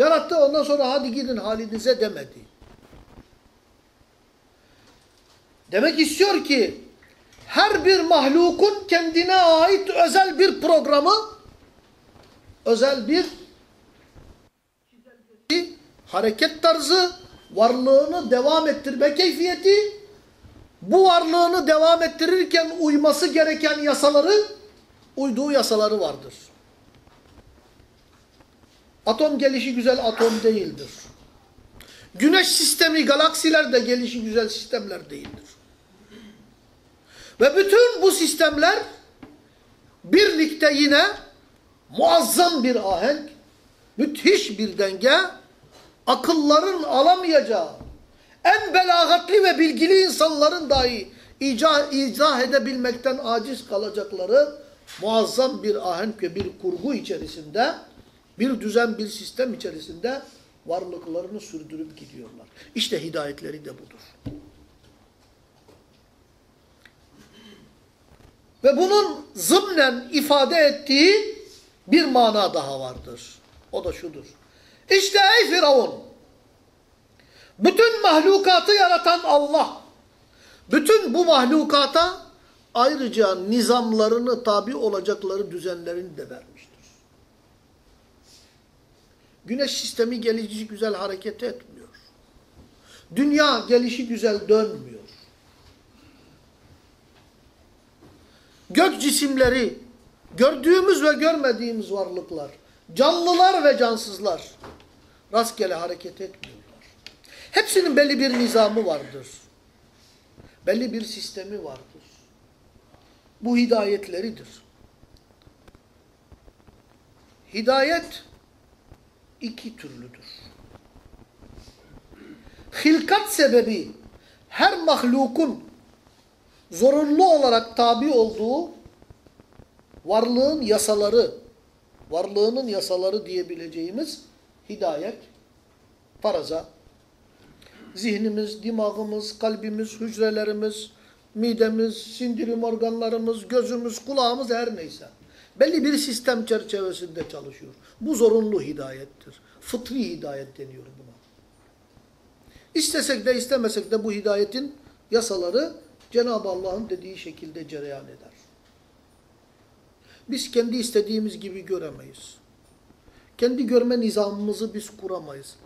Yarattı ondan sonra hadi gidin halinize demedi. Demek istiyor ki her bir mahlukun kendine ait özel bir programı, özel bir hareket tarzı, varlığını devam ettirme keyfiyeti, bu varlığını devam ettirirken uyması gereken yasaları, uyduğu yasaları vardır. Atom gelişi güzel atom değildir. Güneş sistemi, galaksiler de gelişi güzel sistemler değildir. Ve bütün bu sistemler birlikte yine muazzam bir ahenk, müthiş bir denge, akılların alamayacağı, en belagatli ve bilgili insanların dahi icah, izah edebilmekten aciz kalacakları muazzam bir ahenk ve bir kurgu içerisinde, bir düzen, bir sistem içerisinde varlıklarını sürdürüp gidiyorlar. İşte hidayetleri de budur. Ve bunun zımnen ifade ettiği bir mana daha vardır. O da şudur. İşte ey Firavun! Bütün mahlukatı yaratan Allah, bütün bu mahlukata ayrıca nizamlarını tabi olacakları düzenlerini de vermiştir. Güneş sistemi gelişi güzel hareket etmiyor. Dünya gelişi güzel dönmüyor. Gök cisimleri, gördüğümüz ve görmediğimiz varlıklar, canlılar ve cansızlar rastgele hareket etmiyorlar. Hepsinin belli bir nizamı vardır. Belli bir sistemi vardır. Bu hidayetleridir. Hidayet iki türlüdür. Hilkat sebebi her mahlukun zorunlu olarak tabi olduğu varlığın yasaları, varlığının yasaları diyebileceğimiz hidayet, faraza, zihnimiz, dimağımız, kalbimiz, hücrelerimiz, midemiz, sindirim organlarımız, gözümüz, kulağımız her neyse. Belli bir sistem çerçevesinde çalışıyor. Bu zorunlu hidayettir. Fıtri hidayet deniyor buna. İstesek de istemesek de bu hidayetin yasaları Cenab-ı Allah'ın dediği şekilde cereyan eder. Biz kendi istediğimiz gibi göremeyiz. Kendi görme nizamımızı biz kuramayız.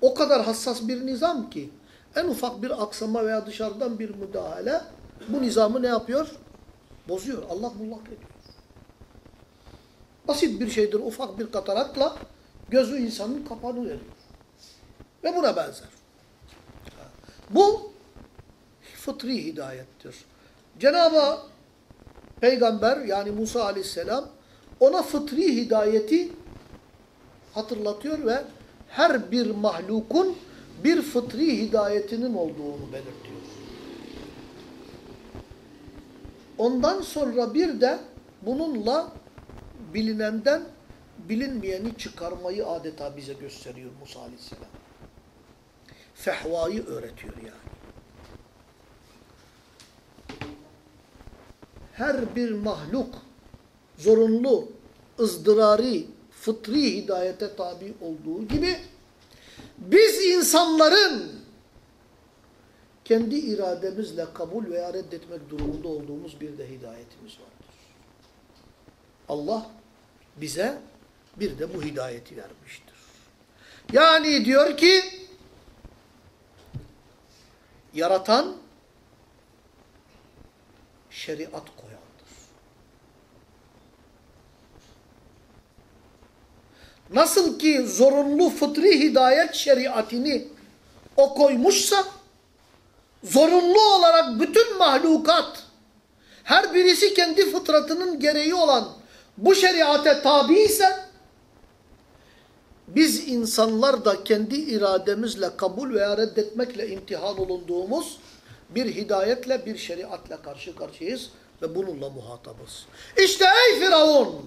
O kadar hassas bir nizam ki en ufak bir aksama veya dışarıdan bir müdahale bu nizamı ne yapıyor? Bozuyor. Allah mullak ediyor. Basit bir şeydir. Ufak bir katarakla gözü insanın kapanı veriyor. Ve buna benzer. Bu fıtri hidayettir. Cenab-ı Peygamber yani Musa aleyhisselam ona fıtri hidayeti hatırlatıyor ve her bir mahlukun bir fıtri hidayetinin olduğunu belirtiyor. Ondan sonra bir de bununla bilinenden bilinmeyeni çıkarmayı adeta bize gösteriyor Musa aleyhisselam. Fehvayı öğretiyor yani. her bir mahluk zorunlu, ızdırari, fıtri hidayete tabi olduğu gibi biz insanların kendi irademizle kabul veya reddetmek durumunda olduğumuz bir de hidayetimiz vardır. Allah bize bir de bu hidayeti vermiştir. Yani diyor ki yaratan şeriat koyandır. Nasıl ki zorunlu fıtri hidayet şeriatini o koymuşsa, zorunlu olarak bütün mahlukat, her birisi kendi fıtratının gereği olan bu şeriate tabi ise, biz insanlar da kendi irademizle kabul veya reddetmekle imtihan olunduğumuz bir hidayetle, bir şeriatla karşı karşıyayız ve bununla muhatabız. İşte ey Firavun!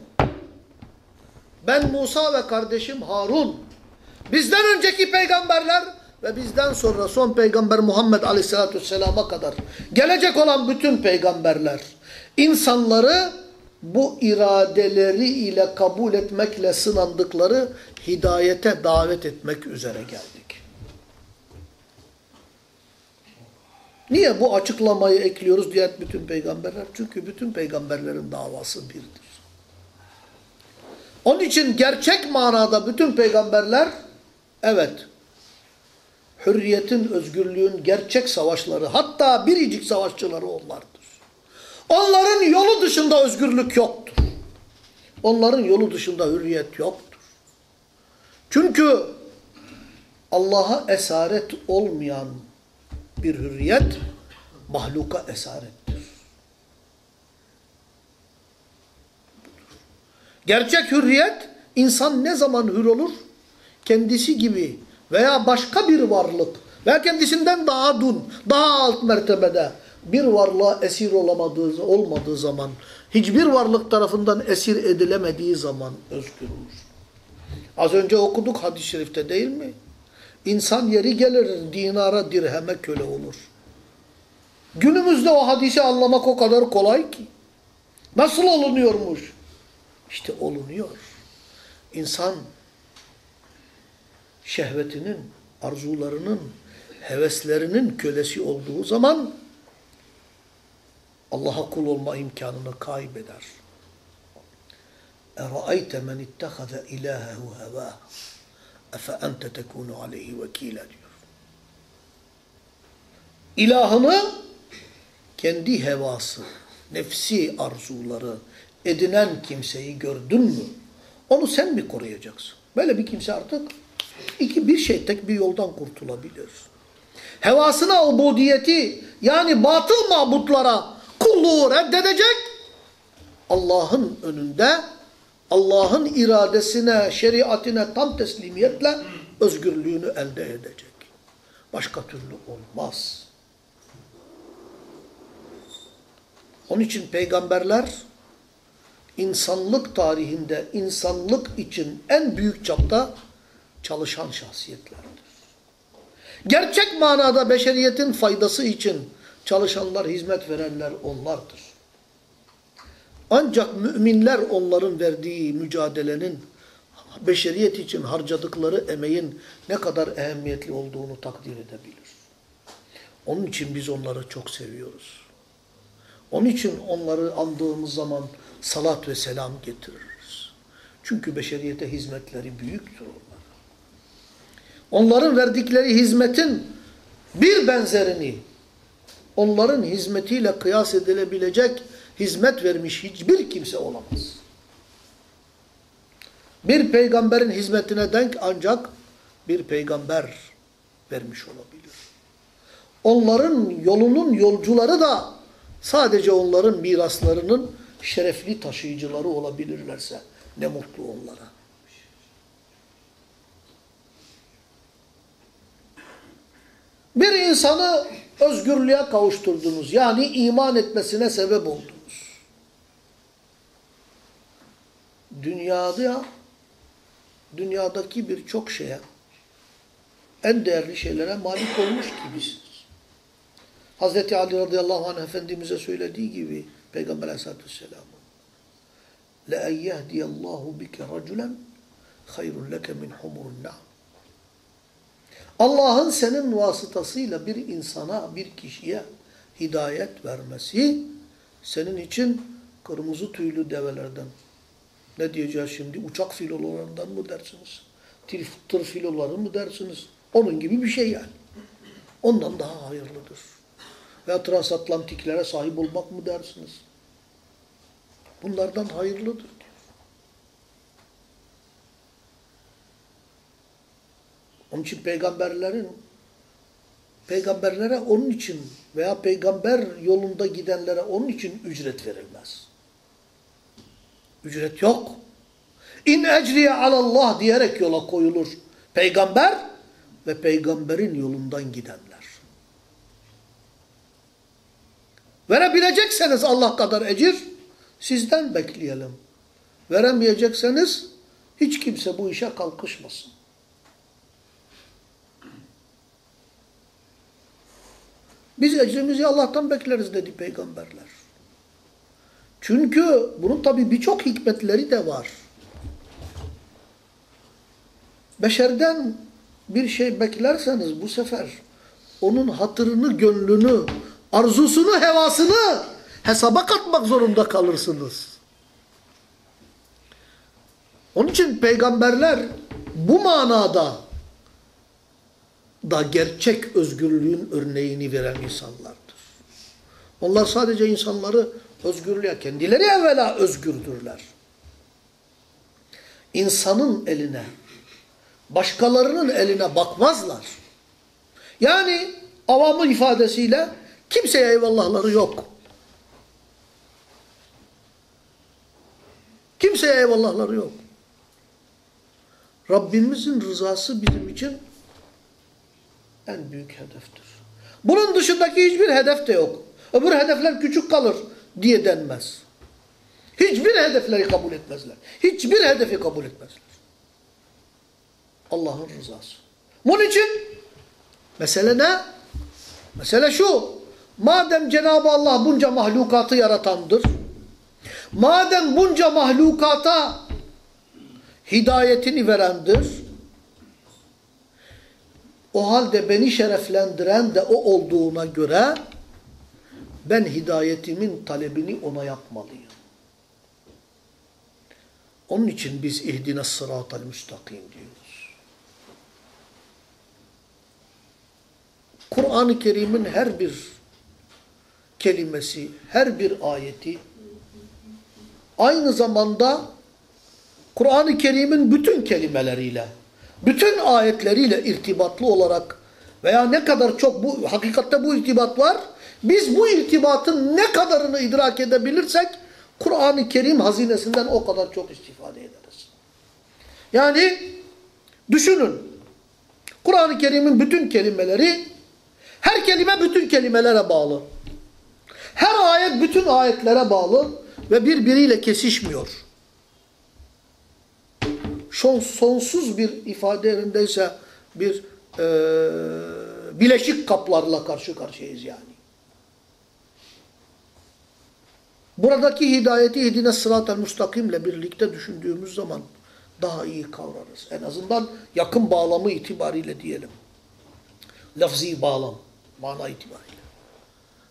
Ben Musa ve kardeşim Harun, bizden önceki peygamberler ve bizden sonra son peygamber Muhammed Aleyhisselatü Vesselam'a kadar gelecek olan bütün peygamberler, insanları bu iradeleri ile kabul etmekle sınandıkları hidayete davet etmek üzere geldik. Niye bu açıklamayı ekliyoruz diğer bütün peygamberler? Çünkü bütün peygamberlerin davası birdir. Onun için gerçek manada bütün peygamberler evet hürriyetin, özgürlüğün gerçek savaşları hatta biricik savaşçıları onlardır. Onların yolu dışında özgürlük yoktur. Onların yolu dışında hürriyet yoktur. Çünkü Allah'a esaret olmayan bir hürriyet mahluka esarettir. Gerçek hürriyet insan ne zaman hür olur? Kendisi gibi veya başka bir varlık veya kendisinden daha dun, daha alt mertebede bir varlığa esir olamadığı, olmadığı zaman, hiçbir varlık tarafından esir edilemediği zaman özgür olur. Az önce okuduk hadis-i şerifte değil mi? İnsan yeri gelir dinara dirheme köle olur. Günümüzde o hadisi anlamak o kadar kolay ki. Nasıl olunuyormuş? İşte olunuyor. İnsan şehvetinin, arzularının, heveslerinin kölesi olduğu zaman Allah'a kul olma imkanını kaybeder. اَرَأَيْتَ مَنِ اتَّخَذَ اِلَٰهَهُ هَوَاهُ اَفَاَنْتَ تَكُونُ عَلَيْهِ وَكِيلًا diyor. İlahını kendi hevası, nefsi arzuları edinen kimseyi gördün mü? Onu sen mi koruyacaksın? Böyle bir kimse artık iki bir şey tek bir yoldan kurtulabilir. Hevasına ubudiyeti yani batıl mabutlara kulluğu reddedecek. Allah'ın önünde Allah'ın iradesine, şeriatine tam teslimiyetle özgürlüğünü elde edecek. Başka türlü olmaz. Onun için peygamberler insanlık tarihinde insanlık için en büyük çapta çalışan şahsiyetlerdir. Gerçek manada beşeriyetin faydası için çalışanlar, hizmet verenler onlardır. Ancak müminler onların verdiği mücadelenin beşeriyet için harcadıkları emeğin ne kadar ehemmiyetli olduğunu takdir edebilir. Onun için biz onları çok seviyoruz. Onun için onları andığımız zaman salat ve selam getiririz. Çünkü beşeriyete hizmetleri büyüktür onlar. Onların verdikleri hizmetin bir benzerini onların hizmetiyle kıyas edilebilecek hizmet vermiş hiçbir kimse olamaz. Bir peygamberin hizmetine denk ancak bir peygamber vermiş olabilir. Onların yolunun yolcuları da sadece onların miraslarının şerefli taşıyıcıları olabilirlerse ne mutlu onlara. Bir insanı özgürlüğe kavuşturdunuz. Yani iman etmesine sebep oldunuz. Dünyada dünyadaki birçok şeye en değerli şeylere malik olmuş gibisiniz. Hazreti Ali radıyallahu anh Efendimiz'e söylediği gibi Peygamber aleyhissalatü vesselam'ın لَاَنْ يَهْدِيَ اللّٰهُ بِكَ رَجُلًا خَيْرٌ لَكَ مِنْ حُمُرُ النَّعْمِ Allah'ın senin vasıtasıyla bir insana, bir kişiye hidayet vermesi senin için kırmızı tüylü develerden. Ne diyeceğiz şimdi? Uçak filolarından mı dersiniz? Tır, filoları mı dersiniz? Onun gibi bir şey yani. Ondan daha hayırlıdır. Veya transatlantiklere sahip olmak mı dersiniz? Bunlardan hayırlıdır diyor. Onun için peygamberlerin peygamberlere onun için veya peygamber yolunda gidenlere onun için ücret verilmez. Ücret yok. İn ecriye alallah diyerek yola koyulur. Peygamber ve peygamberin yolundan gidenler. Verebilecekseniz Allah kadar ecir sizden bekleyelim. Veremeyecekseniz hiç kimse bu işe kalkışmasın. Biz ecrimizi Allah'tan bekleriz dedi peygamberler. Çünkü bunun tabi birçok hikmetleri de var. Beşerden bir şey beklerseniz bu sefer onun hatırını, gönlünü, arzusunu, hevasını hesaba katmak zorunda kalırsınız. Onun için peygamberler bu manada da gerçek özgürlüğün örneğini veren insanlardır. Onlar sadece insanları özgürlüğe, kendileri evvela özgürdürler. İnsanın eline, başkalarının eline bakmazlar. Yani avamın ifadesiyle kimseye eyvallahları yok. Kimseye eyvallahları yok. Rabbimizin rızası bizim için en büyük hedeftir. Bunun dışındaki hiçbir hedef de yok. Öbür hedefler küçük kalır diye denmez. Hiçbir hedefleri kabul etmezler. Hiçbir hedefi kabul etmezler. Allah'ın rızası. Bunun için mesele ne? Mesele şu. Madem Cenab-ı Allah bunca mahlukatı yaratandır. Madem bunca mahlukata hidayetini verendir. O halde beni şereflendiren de o olduğuna göre ben hidayetimin talebini ona yapmalıyım. Onun için biz ihdine sıratel müstakim diyoruz. Kur'an-ı Kerim'in her bir kelimesi, her bir ayeti aynı zamanda Kur'an-ı Kerim'in bütün kelimeleriyle, bütün ayetleriyle irtibatlı olarak veya ne kadar çok bu hakikatte bu irtibat var, biz bu irtibatın ne kadarını idrak edebilirsek Kur'an-ı Kerim hazinesinden o kadar çok istifade ederiz. Yani düşünün. Kur'an-ı Kerim'in bütün kelimeleri her kelime bütün kelimelere bağlı. Her ayet bütün ayetlere bağlı ve birbiriyle kesişmiyor. Son, sonsuz bir ifade yerindeyse bir e, bileşik kaplarla karşı karşıyayız yani. Buradaki hidayeti hedine sırat-ı müstakimle birlikte düşündüğümüz zaman daha iyi kavrarız. En azından yakın bağlamı itibariyle diyelim. Lafzi bağlam, mana itibariyle.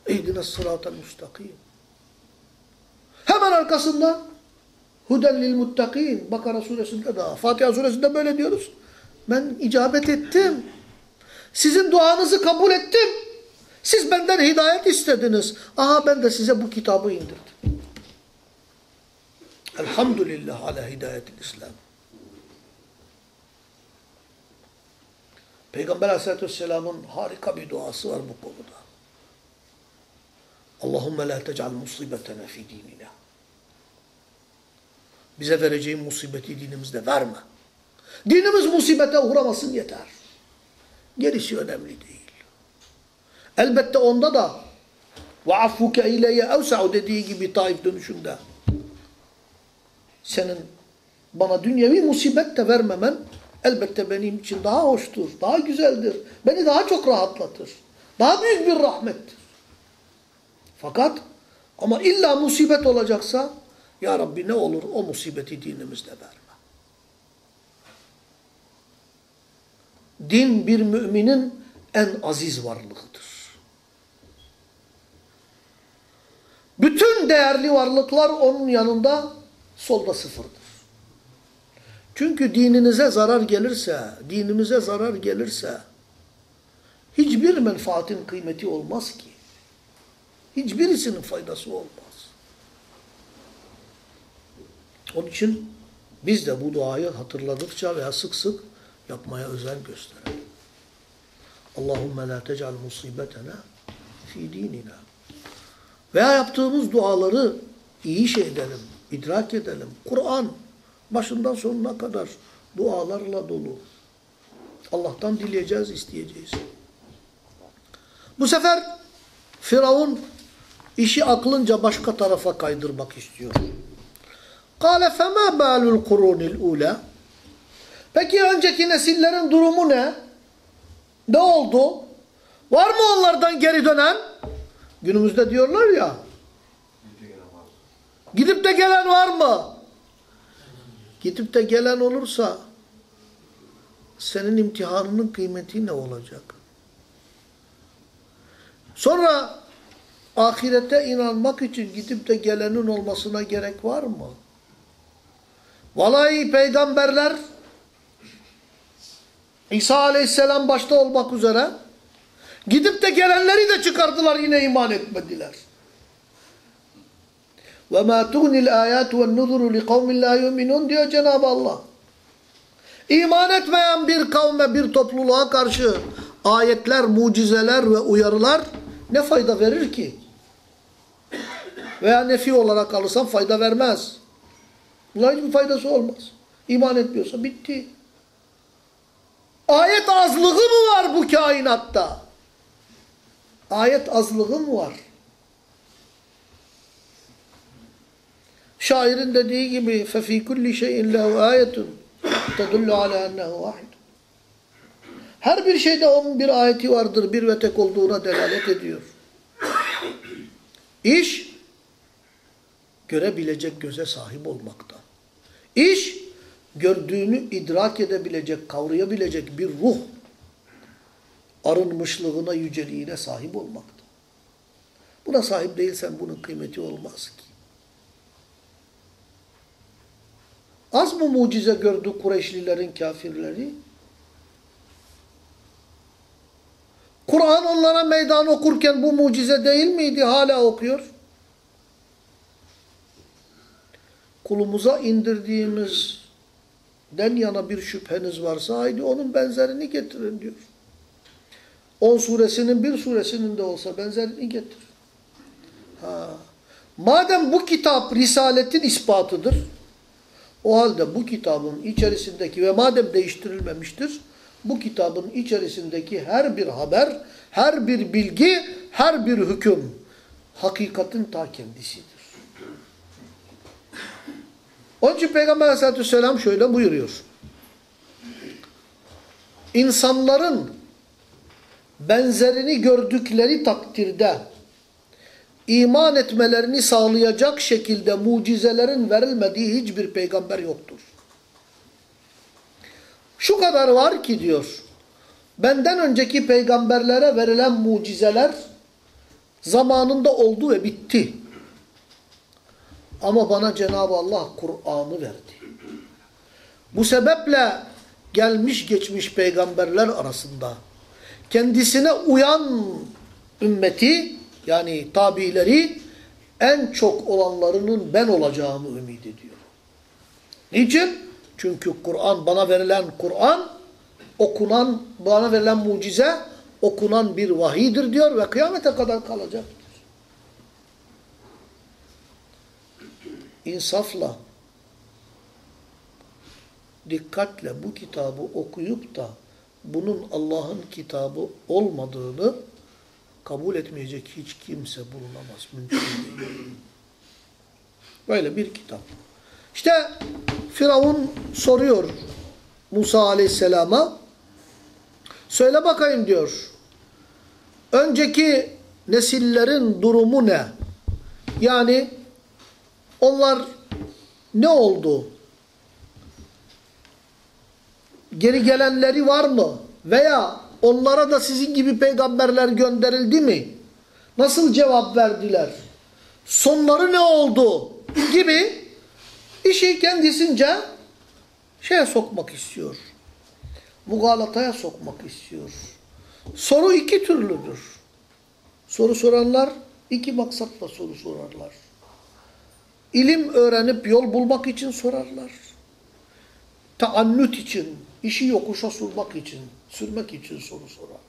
Ehdine sırat-ı müstakim. Hemen arkasından Huden lil muttakin. Bakara suresinde daha. Fatiha suresinde böyle diyoruz. Ben icabet ettim. Sizin duanızı kabul ettim. Siz benden hidayet istediniz. Aha ben de size bu kitabı indirdim. Elhamdülillah ala hidayetil İslam. Peygamber aleyhissalatü vesselamın harika bir duası var bu konuda. Allahümme la tec'al musibetena fi dinina. Bize vereceğin musibeti dinimizde verme. Dinimiz musibete uğramasın yeter. Gerisi önemli değil. Elbette onda da ve affuke ileye evsa'u dediği gibi Taif dönüşünde senin bana dünyevi musibet de vermemen elbette benim için daha hoştur, daha güzeldir. Beni daha çok rahatlatır. Daha büyük bir rahmettir. Fakat ama illa musibet olacaksa ya Rabbi ne olur o musibeti dinimizde verme. Din bir müminin en aziz varlığıdır. Bütün değerli varlıklar onun yanında solda sıfırdır. Çünkü dininize zarar gelirse, dinimize zarar gelirse hiçbir menfaatin kıymeti olmaz ki. Hiçbirisinin faydası olmaz. Onun için biz de bu duayı hatırladıkça veya sık sık yapmaya özen gösterelim. Allahümme la tec'al musibetena fi dinina. Veya yaptığımız duaları iyi şey edelim, idrak edelim. Kur'an başından sonuna kadar dualarla dolu. Allah'tan dileyeceğiz, isteyeceğiz. Bu sefer Firavun işi aklınca başka tarafa kaydırmak istiyor. Kale fema balul kurunil ula. Peki önceki nesillerin durumu ne? Ne oldu? Var mı onlardan geri dönen? Günümüzde diyorlar ya. Gidip de gelen var mı? Gidip de gelen olursa senin imtihanının kıymeti ne olacak? Sonra ahirete inanmak için gidip de gelenin olmasına gerek var mı? Vallahi peygamberler İsa aleyhisselam başta olmak üzere gidip de gelenleri de çıkardılar yine iman etmediler. Ve ma tuhnil ayatu ven nuzuru li kavmin la yu'minun diyor Cenab-ı Allah. İman etmeyen bir kavme, bir topluluğa karşı ayetler, mucizeler ve uyarılar ne fayda verir ki? Veya nefi olarak alırsan fayda vermez. Bunların hiçbir faydası olmaz. İman etmiyorsa bitti. Ayet azlığı mı var bu kainatta? Ayet azlığı mı var? Şairin dediği gibi فَفِي كُلِّ شَيْءٍ لَهُ آيَةٌ تَدُلُّ عَلَى أَنَّهُ وَاحِدٌ Her bir şeyde onun bir ayeti vardır, bir ve tek olduğuna delalet ediyor. İş, görebilecek göze sahip olmakta. İş, gördüğünü idrak edebilecek, kavrayabilecek bir ruh arınmışlığına, yüceliğine sahip olmakta. Buna sahip değilsen bunun kıymeti olmaz ki. Az mı mucize gördü Kureyşlilerin kafirleri? Kur'an onlara meydan okurken bu mucize değil miydi? Hala okuyor. Kulumuza indirdiğimizden yana bir şüpheniz varsa haydi onun benzerini getirin diyor. 10 suresinin bir suresinin de olsa benzerini getir. Ha. Madem bu kitap Risaletin ispatıdır, o halde bu kitabın içerisindeki ve madem değiştirilmemiştir, bu kitabın içerisindeki her bir haber, her bir bilgi, her bir hüküm hakikatin ta kendisidir. Onun için Peygamber aleyhissalatü vesselam şöyle buyuruyor. İnsanların benzerini gördükleri takdirde iman etmelerini sağlayacak şekilde mucizelerin verilmediği hiçbir peygamber yoktur. Şu kadar var ki diyor, benden önceki peygamberlere verilen mucizeler zamanında oldu ve bitti. Ama bana Cenab-ı Allah Kur'an'ı verdi. Bu sebeple gelmiş geçmiş peygamberler arasında kendisine uyan ümmeti yani tabileri en çok olanlarının ben olacağımı ümit ediyor. Niçin? Çünkü Kur'an bana verilen Kur'an okunan bana verilen mucize okunan bir vahidir diyor ve kıyamete kadar kalacaktır. İnsafla dikkatle bu kitabı okuyup da bunun Allah'ın kitabı olmadığını kabul etmeyecek hiç kimse bulunamaz. Mümkün değil. Böyle bir kitap. İşte Firavun soruyor Musa aleyhisselama. Söyle bakayım diyor. Önceki nesillerin durumu ne? Yani onlar ne oldu? Geri gelenleri var mı? Veya onlara da sizin gibi peygamberler gönderildi mi? Nasıl cevap verdiler? Sonları ne oldu? Gibi işi kendisince şeye sokmak istiyor. Mugalataya sokmak istiyor. Soru iki türlüdür. Soru soranlar iki maksatla soru sorarlar. İlim öğrenip yol bulmak için sorarlar. Taannüt için, işi yokuşa sürmek için, sürmek için soru sorarlar.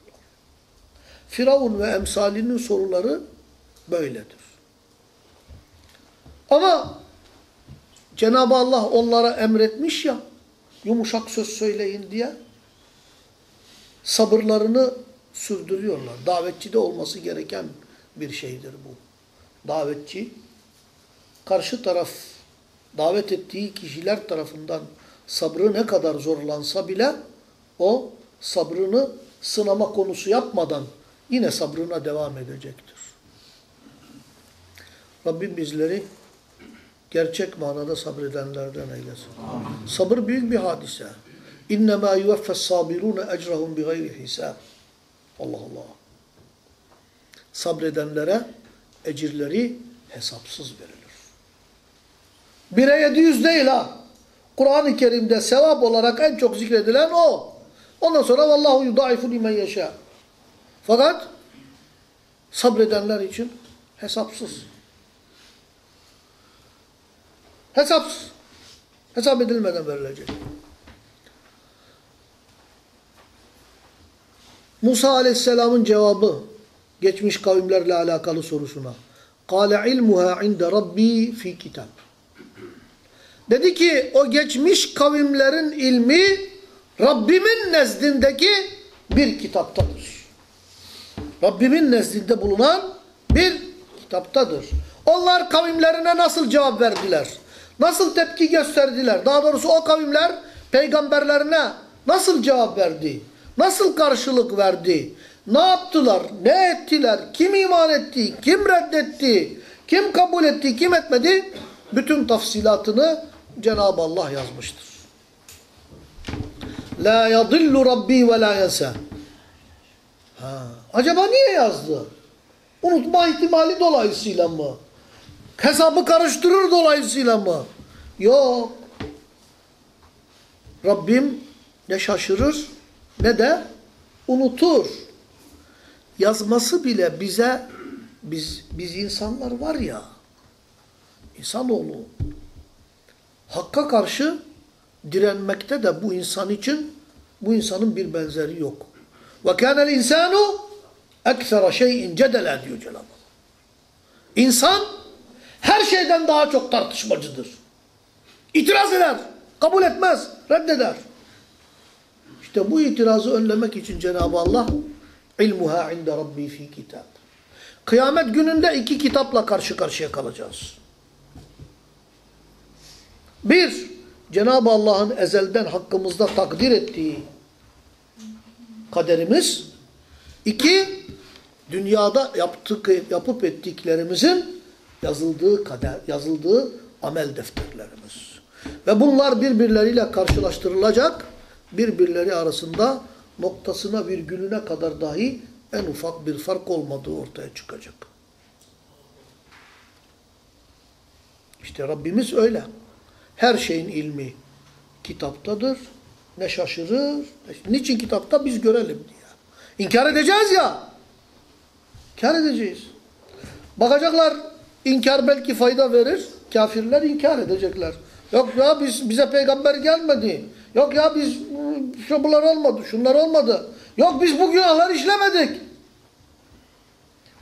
Firavun ve emsalinin soruları böyledir. Ama Cenab-ı Allah onlara emretmiş ya, yumuşak söz söyleyin diye, sabırlarını sürdürüyorlar. Davetçide olması gereken bir şeydir bu. Davetçi, karşı taraf davet ettiği kişiler tarafından sabrı ne kadar zorlansa bile o sabrını sınama konusu yapmadan yine sabrına devam edecektir. Rabbim bizleri gerçek manada sabredenlerden eylesin. Sabır büyük bir hadise. İnnemâ yuvaffes sabirûne ecrahum bi gayri hisab. Allah Allah. Sabredenlere ecirleri hesapsız verilir. Bire yedi yüz değil ha. Kur'an-ı Kerim'de sevap olarak en çok zikredilen o. Ondan sonra vallahu yudaifu limen yeşâ. Fakat sabredenler için hesapsız. Hesapsız. Hesap edilmeden verilecek. Musa Aleyhisselam'ın cevabı geçmiş kavimlerle alakalı sorusuna. Kale ilmuha inde rabbi fi kitap. Dedi ki o geçmiş kavimlerin ilmi Rabbimin nezdindeki bir kitaptadır. Rabbimin nezdinde bulunan bir kitaptadır. Onlar kavimlerine nasıl cevap verdiler? Nasıl tepki gösterdiler? Daha doğrusu o kavimler peygamberlerine nasıl cevap verdi? Nasıl karşılık verdi? Ne yaptılar? Ne ettiler? Kim iman etti? Kim reddetti? Kim kabul etti? Kim etmedi? Bütün tafsilatını Cenab-ı Allah yazmıştır. La yadillu rabbi ve la yensa. Ha. Acaba niye yazdı? Unutma ihtimali dolayısıyla mı? Hesabı karıştırır dolayısıyla mı? Yok. Rabbim ne şaşırır ne de unutur. Yazması bile bize biz biz insanlar var ya insanoğlu hakka karşı direnmekte de bu insan için bu insanın bir benzeri yok. Ve kânel insanu eksera şeyin cedelen diyor Cenab-ı Allah. İnsan her şeyden daha çok tartışmacıdır. İtiraz eder, kabul etmez, reddeder. İşte bu itirazı önlemek için Cenab-ı Allah ilmuha inde rabbi fi kitab. Kıyamet gününde iki kitapla karşı karşıya kalacağız. Bir, Cenab-ı Allah'ın ezelden hakkımızda takdir ettiği kaderimiz. İki, dünyada yaptık, yapıp ettiklerimizin yazıldığı kader, yazıldığı amel defterlerimiz. Ve bunlar birbirleriyle karşılaştırılacak, birbirleri arasında noktasına virgülüne kadar dahi en ufak bir fark olmadığı ortaya çıkacak. İşte Rabbimiz öyle. Her şeyin ilmi kitaptadır. Ne şaşırır. Niçin kitapta? Biz görelim diye. İnkar edeceğiz ya. İnkar edeceğiz. Bakacaklar inkar belki fayda verir. Kafirler inkar edecekler. Yok ya biz bize peygamber gelmedi. Yok ya biz şu bunlar olmadı, şunlar olmadı. Yok biz bu günahları işlemedik.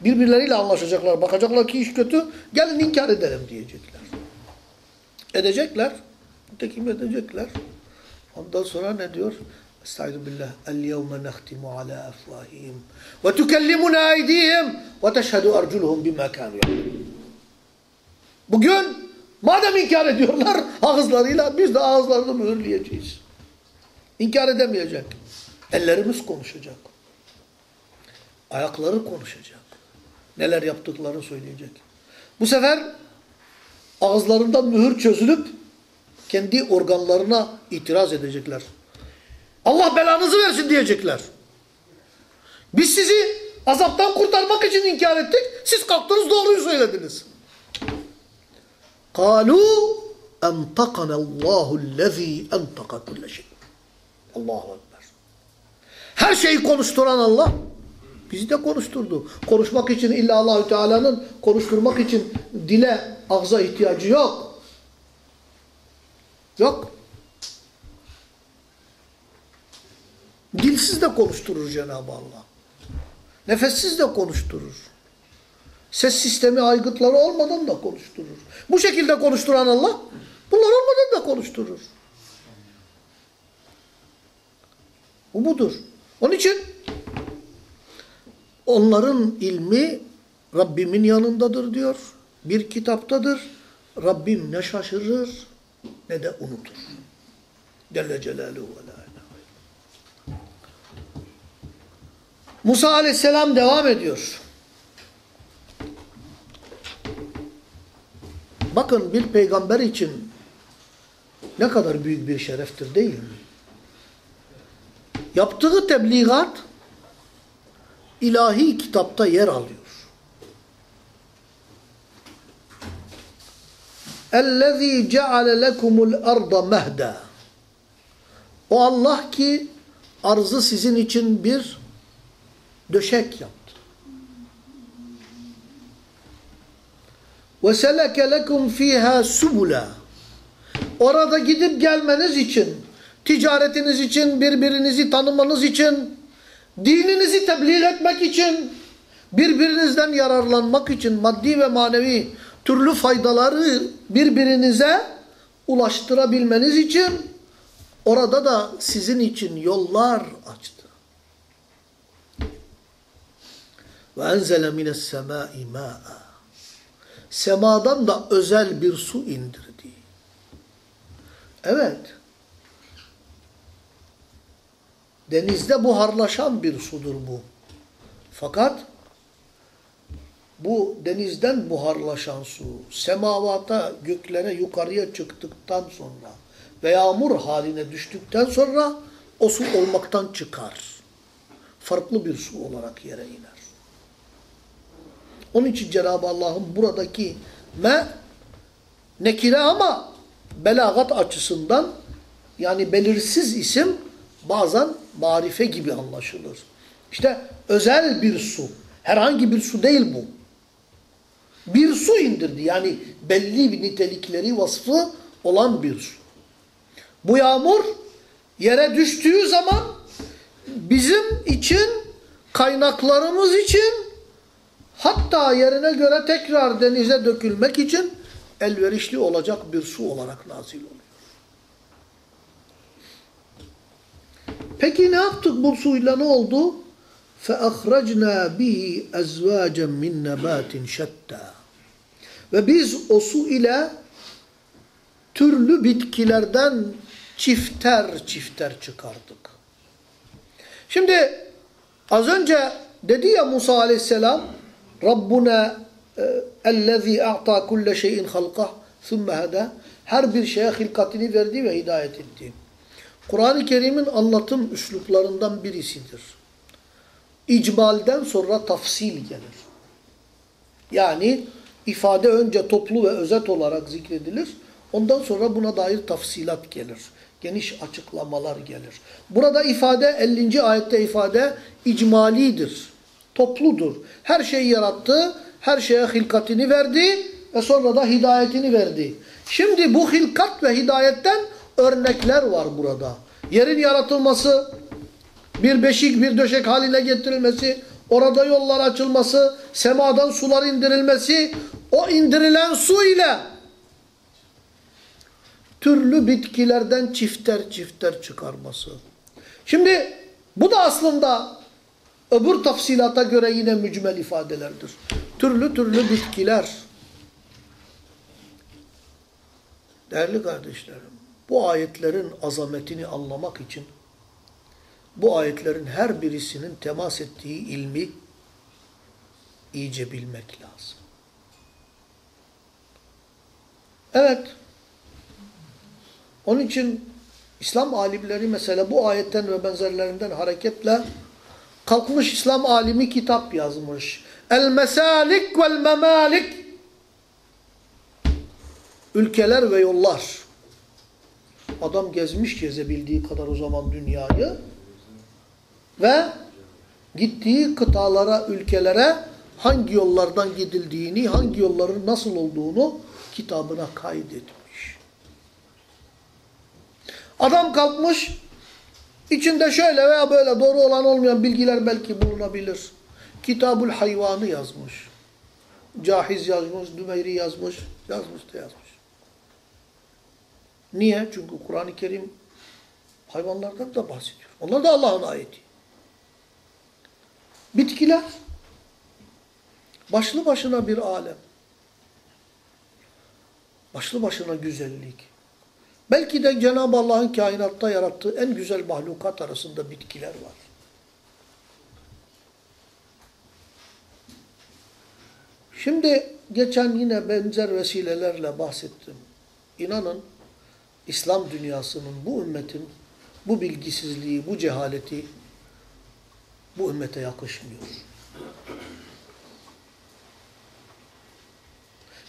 Birbirleriyle anlaşacaklar. Bakacaklar ki iş kötü. Gelin inkar edelim diyecekler. Edecekler. Nitekim edecekler. Ondan sonra ne diyor? Estaizu billah. El-yevme nehtimu ala afvahihim. Ve tükellimuna aydihim. Ve teşhedü arculuhum bima kanu Bugün madem inkar ediyorlar ağızlarıyla biz de ağızlarını mühürleyeceğiz. İnkar edemeyecek. Ellerimiz konuşacak. Ayakları konuşacak. Neler yaptıklarını söyleyecek. Bu sefer ağızlarından mühür çözülüp kendi organlarına itiraz edecekler. Allah belanızı versin diyecekler. Biz sizi azaptan kurtarmak için inkar ettik. Siz kalktınız doğruyu söylediniz. قَالُوا اَنْتَقَنَ اللّٰهُ الَّذ۪ي اَنْتَقَ كُلَّ şey. Allahu Ekber. Her şeyi konuşturan Allah bizi de konuşturdu. Konuşmak için illa Allahü Teala'nın konuşturmak için dile, ağza ihtiyacı yok. Yok. Dilsiz de konuşturur Cenab-ı Allah. Nefessiz de konuşturur. Ses sistemi aygıtları olmadan da konuşturur. Bu şekilde konuşturan Allah, bunlar olmadan da konuşturur. Bu budur. Onun için onların ilmi Rabbimin yanındadır diyor. Bir kitaptadır. Rabbim ne şaşırır ne de unutur. Celle Celaluhu ve la Musa aleyhisselam devam ediyor. bakın bir peygamber için ne kadar büyük bir şereftir değil mi? Yaptığı tebliğat ilahi kitapta yer alıyor. اَلَّذ۪ي جَعَلَ لَكُمُ الْأَرْضَ مَهْدًا O Allah ki arzı sizin için bir döşek yaptı. وَسَلَكَ لَكُمْ ف۪يهَا سُبُلًا Orada gidip gelmeniz için, ticaretiniz için, birbirinizi tanımanız için, dininizi tebliğ etmek için, birbirinizden yararlanmak için maddi ve manevi türlü faydaları birbirinize ulaştırabilmeniz için orada da sizin için yollar açtı. Ve enzele mines semai ma'a. Semadan da özel bir su indirdi. Evet. Denizde buharlaşan bir sudur bu. Fakat bu denizden buharlaşan su semavata, göklere yukarıya çıktıktan sonra ve yağmur haline düştükten sonra o su olmaktan çıkar. Farklı bir su olarak yere iner. Onun için Cenab-ı Allah'ın buradaki me nekire ama belagat açısından yani belirsiz isim bazen marife gibi anlaşılır. İşte özel bir su. Herhangi bir su değil bu. Bir su indirdi. Yani belli bir nitelikleri, vasfı olan bir su. Bu yağmur yere düştüğü zaman bizim için, kaynaklarımız için hatta yerine göre tekrar denize dökülmek için elverişli olacak bir su olarak nazil oluyor. Peki ne yaptık bu suyla ne oldu? فَأَخْرَجْنَا بِهِ أَزْوَاجًا مِنْ نَبَاتٍ شَتَّى Ve biz o su ile türlü bitkilerden çifter çifter çıkardık. Şimdi az önce dedi ya Musa aleyhisselam Rabbuna اَلَّذ۪ي اَعْطَى كُلَّ شَيْءٍ خَلْقَهُ ثُمَّ هَدَى Her bir şeye hilkatini verdi ve hidayet etti. Kur'an-ı Kerim'in anlatım üsluplarından birisidir. İcmalden sonra tafsil gelir. Yani ifade önce toplu ve özet olarak zikredilir. Ondan sonra buna dair tafsilat gelir. Geniş açıklamalar gelir. Burada ifade 50. ayette ifade icmalidir. Topludur. Her şeyi yarattı, her şeye hilkatini verdi ve sonra da hidayetini verdi. Şimdi bu hilkat ve hidayetten örnekler var burada. Yerin yaratılması, bir beşik, bir döşek haline getirilmesi, orada yollar açılması, semadan sular indirilmesi, o indirilen su ile türlü bitkilerden çifter çifter çıkarması. Şimdi bu da aslında öbür tafsilata göre yine mücmel ifadelerdir. Türlü türlü bitkiler. Değerli kardeşlerim, bu ayetlerin azametini anlamak için bu ayetlerin her birisinin temas ettiği ilmi iyice bilmek lazım. Evet. Onun için İslam alimleri mesela bu ayetten ve benzerlerinden hareketle kalkmış İslam alimi kitap yazmış. El mesalik vel memalik Ülkeler ve yollar. Adam gezmiş gezebildiği kadar o zaman dünyayı ve gittiği kıtalara, ülkelere hangi yollardan gidildiğini, hangi yolların nasıl olduğunu kitabına kaydetmiş. Adam kalkmış, içinde şöyle veya böyle doğru olan olmayan bilgiler belki bulunabilir. Kitabul Hayvanı yazmış. Cahiz yazmış, Dümeyri yazmış, yazmış da yazmış. Niye? Çünkü Kur'an-ı Kerim hayvanlardan da bahsediyor. Onlar da Allah'ın ayeti. Bitkiler başlı başına bir alem. Başlı başına güzellik. Belki de Cenab-ı Allah'ın kainatta yarattığı en güzel mahlukat arasında bitkiler var. Şimdi geçen yine benzer vesilelerle bahsettim. İnanın İslam dünyasının bu ümmetin bu bilgisizliği, bu cehaleti bu ümmete yakışmıyor.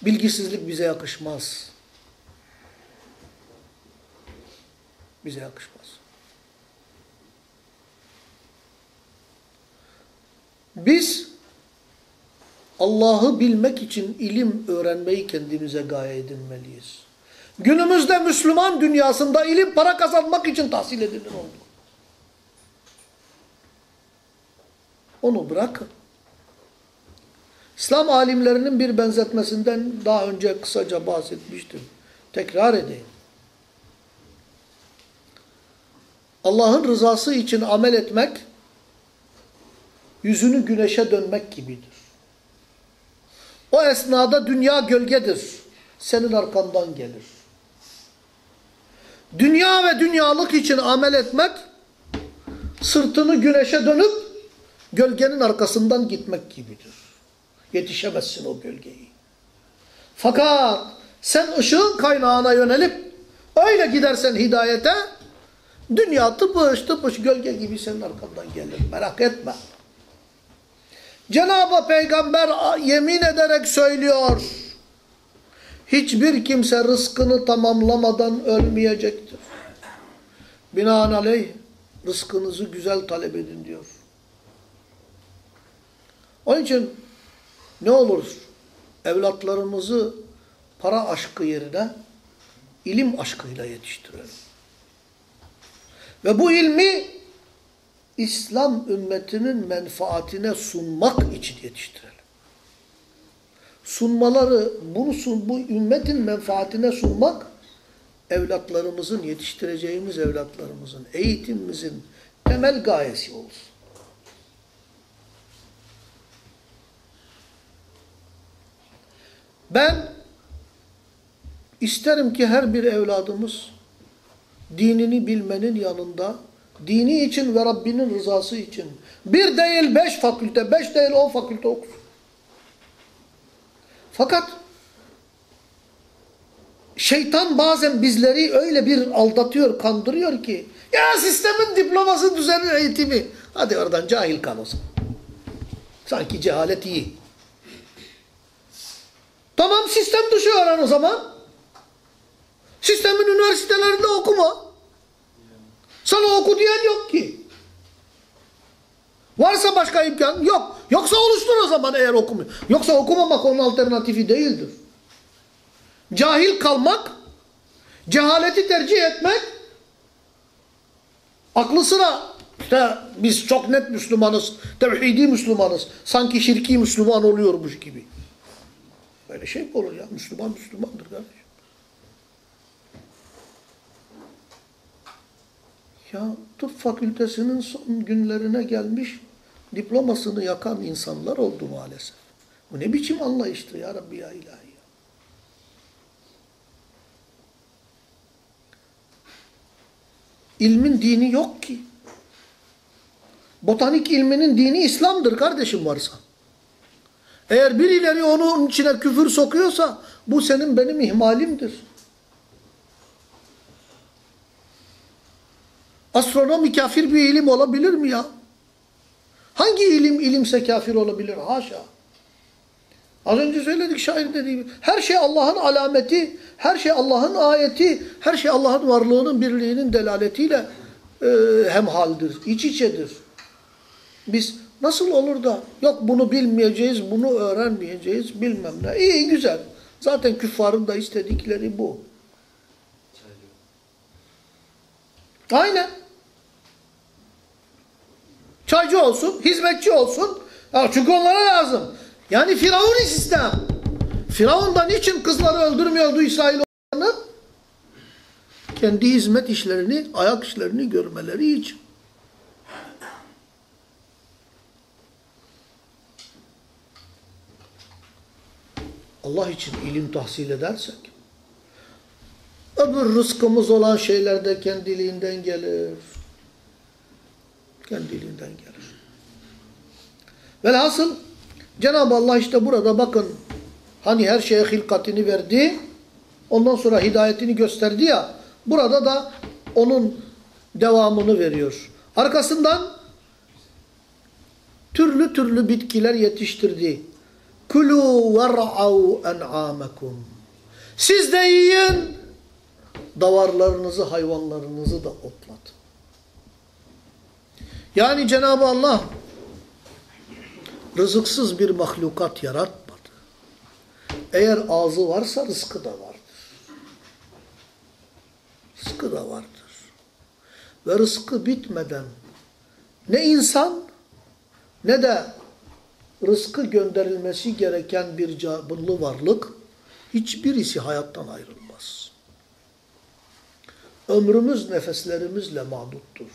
Bilgisizlik bize yakışmaz. Bize yakışmaz. Biz Allah'ı bilmek için ilim öğrenmeyi kendimize gaye edinmeliyiz. Günümüzde Müslüman dünyasında ilim para kazanmak için tahsil edilir oldu. Onu bırakın. İslam alimlerinin bir benzetmesinden daha önce kısaca bahsetmiştim. Tekrar edeyim. Allah'ın rızası için amel etmek, yüzünü güneşe dönmek gibidir. O esnada dünya gölgedir. Senin arkandan gelir. Dünya ve dünyalık için amel etmek, sırtını güneşe dönüp gölgenin arkasından gitmek gibidir. Yetişemezsin o gölgeyi. Fakat sen ışığın kaynağına yönelip öyle gidersen hidayete, dünya tıpış tıpış gölge gibi senin arkandan gelir. Merak etme. Cenab-ı Peygamber yemin ederek söylüyor. Hiçbir kimse rızkını tamamlamadan ölmeyecektir. Binaenaleyh rızkınızı güzel talep edin diyor. Onun için ne olur evlatlarımızı para aşkı yerine ilim aşkıyla yetiştirelim. Ve bu ilmi İslam ümmetinin menfaatine sunmak için yetiştirelim. Sunmaları, bunu sun, bu ümmetin menfaatine sunmak, evlatlarımızın, yetiştireceğimiz evlatlarımızın, eğitimimizin temel gayesi olsun. Ben isterim ki her bir evladımız dinini bilmenin yanında dini için ve Rabbinin rızası için bir değil beş fakülte, beş değil on fakülte okusun. Fakat şeytan bazen bizleri öyle bir aldatıyor, kandırıyor ki ya sistemin diploması düzenli eğitimi. Hadi oradan cahil kal o. Sanki cehalet iyi. Tamam sistem dışı öğren o zaman. Sistemin üniversitelerinde okuma. Sana oku diyen yok ki. Varsa başka imkan yok. Yoksa oluştur o zaman eğer okumuyor. Yoksa okumamak onun alternatifi değildir. Cahil kalmak, cehaleti tercih etmek, aklı sıra işte biz çok net Müslümanız, tevhidi Müslümanız, sanki şirki Müslüman oluyormuş gibi. Böyle şey mi olur ya? Müslüman Müslümandır kardeşim. Ya tıp fakültesinin son günlerine gelmiş diplomasını yakan insanlar oldu maalesef. Bu ne biçim anlayıştı ya Rabbi ya ilahi. İlmin dini yok ki. Botanik ilminin dini İslam'dır kardeşim varsa. Eğer birileri onun içine küfür sokuyorsa bu senin benim ihmalimdir. Astronomi kafir bir ilim olabilir mi ya? Hangi ilim ilimse kafir olabilir? Haşa. Az önce söyledik şair dediği gibi. Her şey Allah'ın alameti, her şey Allah'ın ayeti, her şey Allah'ın varlığının, birliğinin delaletiyle e, hemhaldir, iç içedir. Biz nasıl olur da yok bunu bilmeyeceğiz, bunu öğrenmeyeceğiz bilmem ne. İyi güzel. Zaten küffarın da istedikleri bu. Aynen. Çaycı olsun, hizmetçi olsun. Ya çünkü onlara lazım. Yani Firavun sistem. Firavun da niçin kızları öldürmüyordu İsrailoğullarını? Kendi hizmet işlerini, ayak işlerini görmeleri için. Allah için ilim tahsil edersek, öbür rızkımız olan şeyler de kendiliğinden gelir. Kendiliğinden gelir. Velhasıl Cenab-ı Allah işte burada bakın Hani her şeye hilkatini verdi. Ondan sonra hidayetini gösterdi ya. Burada da onun devamını veriyor. Arkasından türlü türlü bitkiler yetiştirdi. Kulu ver'av en'amekum. Siz de yiyin. Davarlarınızı, hayvanlarınızı da otlatın. Yani Cenab-ı Allah rızıksız bir mahlukat yaratmadı. Eğer ağzı varsa rızkı da vardır. Rızkı da vardır. Ve rızkı bitmeden ne insan ne de rızkı gönderilmesi gereken bir canlı varlık hiçbirisi hayattan ayrılmaz. Ömrümüz nefeslerimizle mahduttur.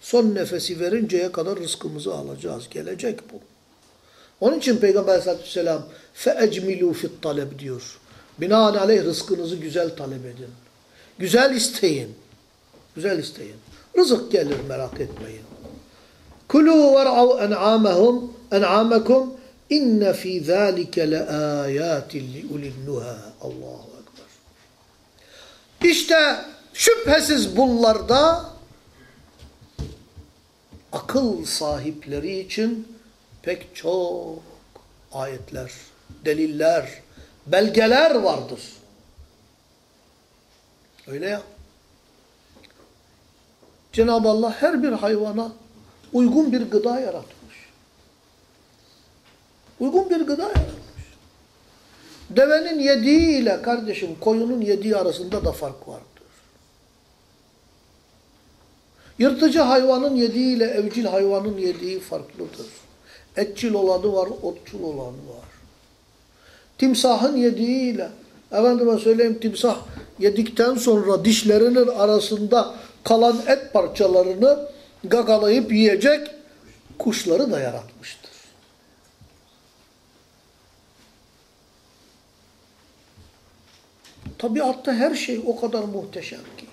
Son nefesi verinceye kadar rızkımızı alacağız. Gelecek bu. Onun için Peygamber aleyhissalatü vesselam فَاَجْمِلُوا فِي talep diyor. Binaenaleyh rızkınızı güzel talep edin. Güzel isteyin. Güzel isteyin. Rızık gelir merak etmeyin. Kulu ver'av en'amehum en'amekum inne fi zâlike leâyâtin liulil-nuhâ. Allahu Ekber. İşte şüphesiz bunlarda akıl sahipleri için pek çok ayetler, deliller, belgeler vardır. Öyle ya. Cenab-ı Allah her bir hayvana uygun bir gıda yaratmış. Uygun bir gıda yaratmış. Devenin yediği ile kardeşim koyunun yediği arasında da fark vardır. Yırtıcı hayvanın yediği ile evcil hayvanın yediği farklıdır. Etçil olanı var, otçul olanı var. Timsahın yediği ile, efendime söyleyeyim timsah yedikten sonra dişlerinin arasında kalan et parçalarını gagalayıp yiyecek kuşları da yaratmıştır. Tabiatta her şey o kadar muhteşem ki.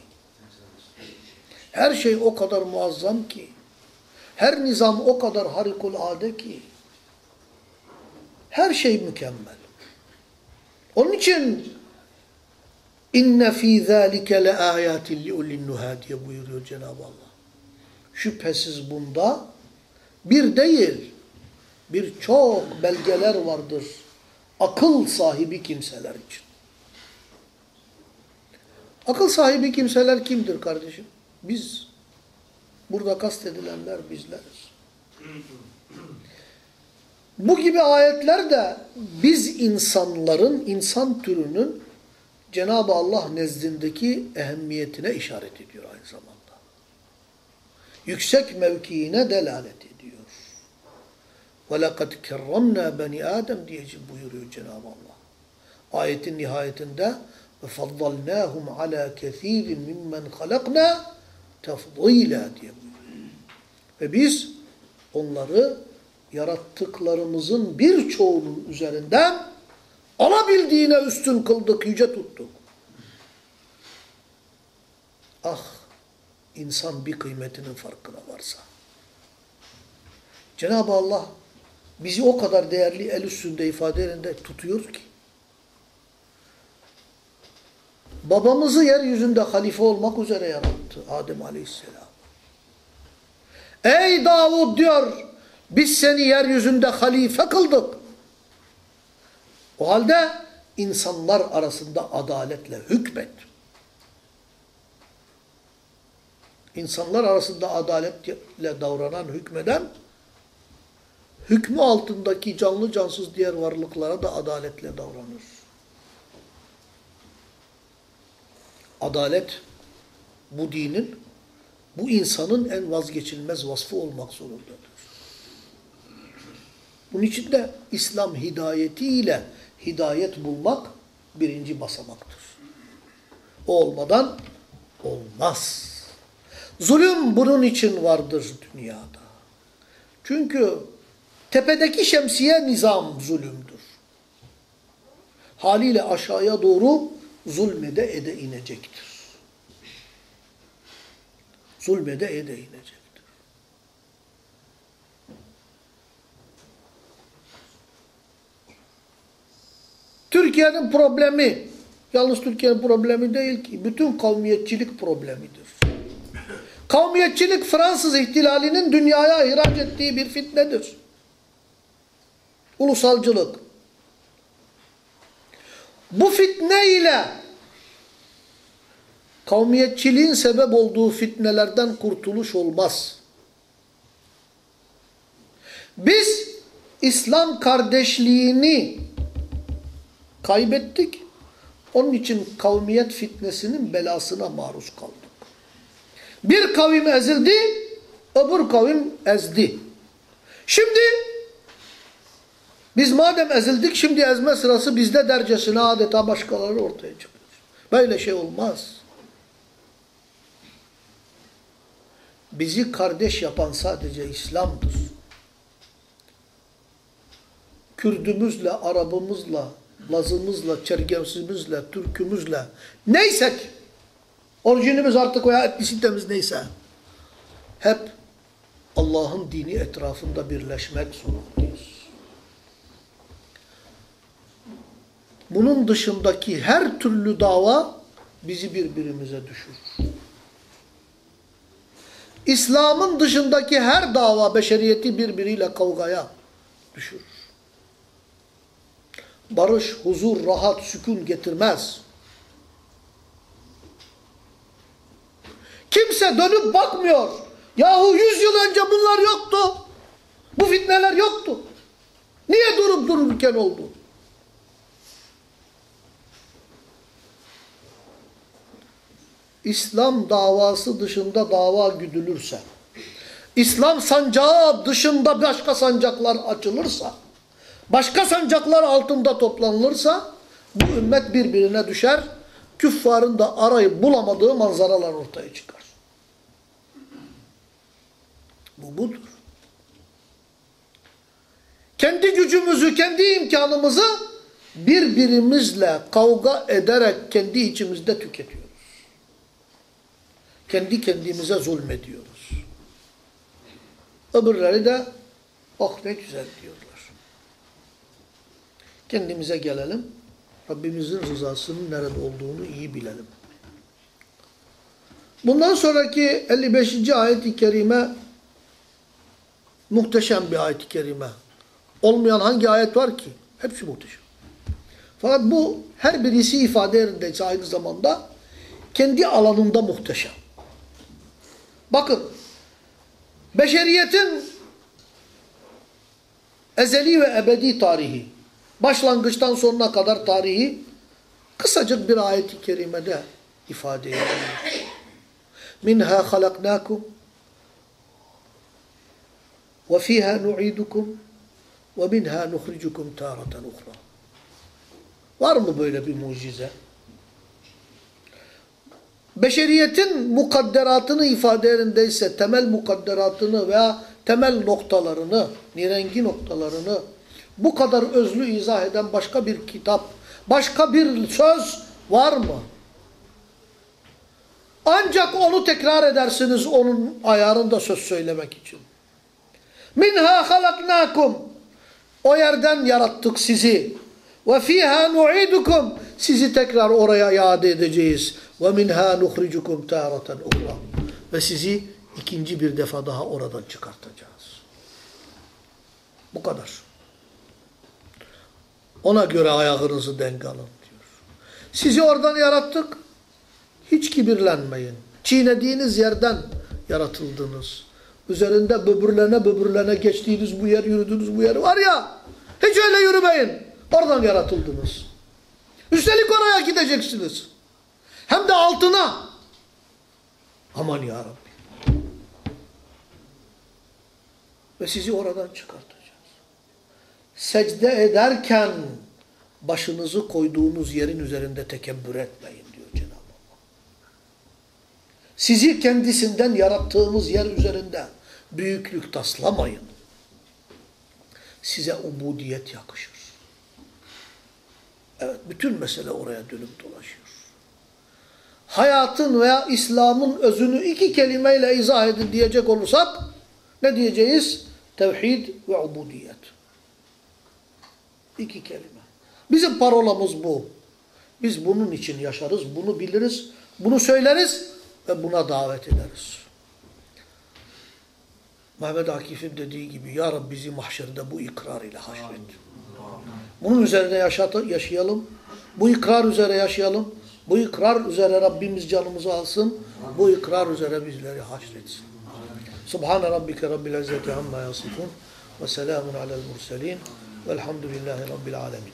Her şey o kadar muazzam ki. Her nizam o kadar harikulade ki. Her şey mükemmel. Onun için inne fî zâlike le âyâtin li'ulinnuhâ diye buyuruyor Cenab-ı Allah. Şüphesiz bunda bir değil, birçok belgeler vardır. Akıl sahibi kimseler için. Akıl sahibi kimseler kimdir kardeşim? Biz. Burada kastedilenler bizleriz. Bu gibi ayetler de biz insanların, insan türünün Cenab-ı Allah nezdindeki ehemmiyetine işaret ediyor aynı zamanda Yüksek mevkiine delalet ediyor. وَلَقَدْ كَرَّمْنَا بَنِي Adem diye buyuruyor Cenab-ı Allah. Ayetin nihayetinde وَفَضَّلْنَاهُمْ عَلَى كَثِيرٍ مِمَّنْ خَلَقْنَا tefdîlâ diye buyuruyor. Ve biz onları yarattıklarımızın birçoğunun üzerinden alabildiğine üstün kıldık, yüce tuttuk. Ah, insan bir kıymetinin farkına varsa. Cenab-ı Allah bizi o kadar değerli el üstünde ifadelerinde tutuyor ki. Babamızı yeryüzünde halife olmak üzere yarattı Adem Aleyhisselam. Ey Davud diyor, biz seni yeryüzünde halife kıldık. O halde insanlar arasında adaletle hükmet. İnsanlar arasında adaletle davranan, hükmeden, hükmü altındaki canlı cansız diğer varlıklara da adaletle davranır. Adalet, bu dinin, bu insanın en vazgeçilmez vasfı olmak zorundadır. Bunun için de İslam hidayetiyle hidayet bulmak birinci basamaktır. O olmadan olmaz. Zulüm bunun için vardır dünyada. Çünkü tepedeki şemsiye nizam zulümdür. Haliyle aşağıya doğru zulmede ede inecektir. Zulmede ede inecektir. Türkiye'nin problemi, yalnız Türkiye'nin problemi değil ki, bütün kavmiyetçilik problemidir. Kavmiyetçilik Fransız ihtilalinin dünyaya ihraç ettiği bir fitnedir. Ulusalcılık. Bu fitne ile kavmiyetçiliğin sebep olduğu fitnelerden kurtuluş olmaz. Biz İslam kardeşliğini kaybettik. Onun için kavmiyet fitnesinin belasına maruz kaldık. Bir kavim ezildi, öbür kavim ezdi. Şimdi biz madem ezildik şimdi ezme sırası bizde dercesine adeta başkaları ortaya çıkıyor. Böyle şey olmaz. Bizi kardeş yapan sadece İslam'dır. Kürdümüzle, Arabımızla, Lazımızla, Çerkevsimizle, Türkümüzle neysek orijinimiz artık veya etnisitemiz neyse hep Allah'ın dini etrafında birleşmek zorundayız. Bunun dışındaki her türlü dava bizi birbirimize düşürür. İslam'ın dışındaki her dava beşeriyeti birbiriyle kavgaya düşürür. Barış, huzur, rahat, sükun getirmez. Kimse dönüp bakmıyor. Yahu yüz yıl önce bunlar yoktu. Bu fitneler yoktu. Niye durup dururken oldu? İslam davası dışında dava güdülürse, İslam sancağı dışında başka sancaklar açılırsa, başka sancaklar altında toplanılırsa, bu ümmet birbirine düşer, küffarın da arayıp bulamadığı manzaralar ortaya çıkar. Bu budur. Kendi gücümüzü, kendi imkanımızı birbirimizle kavga ederek kendi içimizde tüketiyoruz. Kendi kendimize zulmediyoruz. Öbürleri de oh ne güzel diyorlar. Kendimize gelelim. Rabbimizin rızasının nerede olduğunu iyi bilelim. Bundan sonraki 55. ayet-i kerime muhteşem bir ayet-i kerime. Olmayan hangi ayet var ki? Hepsi muhteşem. Fakat bu her birisi ifade yerindeyse aynı zamanda kendi alanında muhteşem. Bakın, beşeriyetin ezeli ve ebedi tarihi, başlangıçtan sonuna kadar tarihi kısacık bir ayet-i kerimede ifade ediliyor. Minha halaknakum nu'idukum ve minha nukhrijukum taratan ukhra. Var mı böyle bir mucize? Beşeriyetin mukadderatını ifade yerindeyse temel mukadderatını veya temel noktalarını, nirengi noktalarını bu kadar özlü izah eden başka bir kitap, başka bir söz var mı? Ancak onu tekrar edersiniz onun ayarında söz söylemek için. Minha halaknakum. O yerden yarattık sizi. Ve fiha nu'idukum. Sizi tekrar oraya iade edeceğiz. Ve minha nukhrijukum taratan ukhra. Ve sizi ikinci bir defa daha oradan çıkartacağız. Bu kadar. Ona göre ayağınızı denk alın diyor. Sizi oradan yarattık. Hiç kibirlenmeyin. Çiğnediğiniz yerden yaratıldınız. Üzerinde böbürlene böbürlene geçtiğiniz bu yer, yürüdüğünüz bu yer var ya. Hiç öyle yürümeyin. Oradan yaratıldınız. Üstelik oraya gideceksiniz. Hem de altına. Aman ya Rabbi. Ve sizi oradan çıkartacağız. Secde ederken başınızı koyduğunuz yerin üzerinde tekebbür etmeyin. Sizi kendisinden yarattığımız yer üzerinde büyüklük taslamayın. Size ubudiyet yakışır. Evet, bütün mesele oraya dönüp dolaşıyor. Hayatın veya İslam'ın özünü iki kelimeyle izah edin diyecek olursak ne diyeceğiz? Tevhid ve ubudiyet. İki kelime. Bizim parolamız bu. Biz bunun için yaşarız, bunu biliriz, bunu söyleriz ve buna davet ederiz. Mehmet Akif'in dediği gibi Ya Rabbi bizi mahşerde bu ikrar ile haşret. Bunun üzerine yaşat yaşayalım. Bu ikrar üzere yaşayalım. Bu ikrar üzere Rabbimiz canımızı alsın. Bu ikrar üzere bizleri haşretsin. Subhane rabbike rabbil izzeti amma yasifun ve selamun alel murselin velhamdülillahi rabbil alemin.